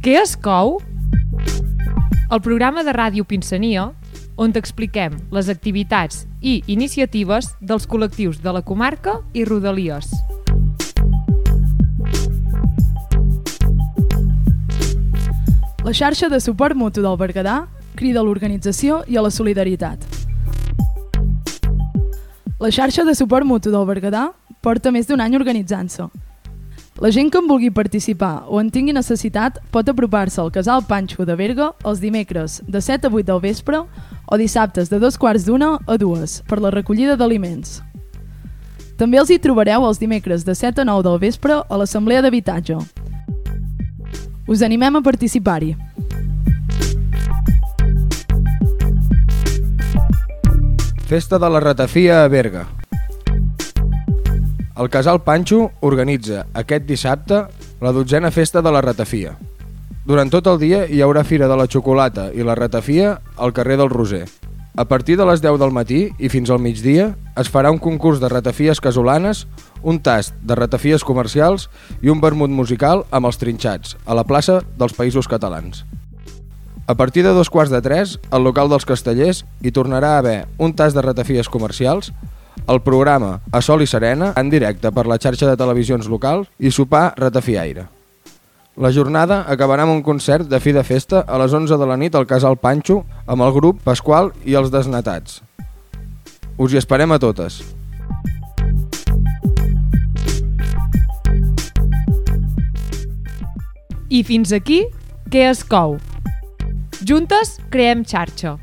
Què es cou? El programa de ràdio Pinsania, on t'expliquem les activitats i iniciatives dels col·lectius de la comarca i Rodalies. La xarxa de suport mutu del Berguedà crida a l'organització i a la solidaritat. La xarxa de suport mutu del Berguedà porta més d'un any organitzant-se. La gent que en vulgui participar o en tingui necessitat pot apropar-se al Casal Panxo de Berga els dimecres de 7 a 8 del vespre o dissabtes de dos quarts d'una a dues per la recollida d'aliments. També els hi trobareu els dimecres de 7 a 9 del vespre a l'Assemblea d'Habitatge. Us animem a participar-hi. Festa de la ratafia a Berga. El Casal Panxo organitza aquest dissabte la dotzena festa de la ratafia. Durant tot el dia hi haurà fira de la xocolata i la ratafia al carrer del Roser. A partir de les 10 del matí i fins al migdia es farà un concurs de ratafies casolanes, un tast de ratafies comercials i un vermut musical amb els trinxats a la plaça dels Països Catalans. A partir de dos quarts de tres, al local dels castellers hi tornarà a haver un tas de ratafies comercials, el programa A Sol i Serena, en directe per la xarxa de televisions local i sopar ratafiaire. La jornada acabarà amb un concert de fi de festa a les 11 de la nit al Casal Panxo amb el grup Pasqual i els Desnatats. Us hi esperem a totes. I fins aquí, què es cou? Juntes creem xarxa.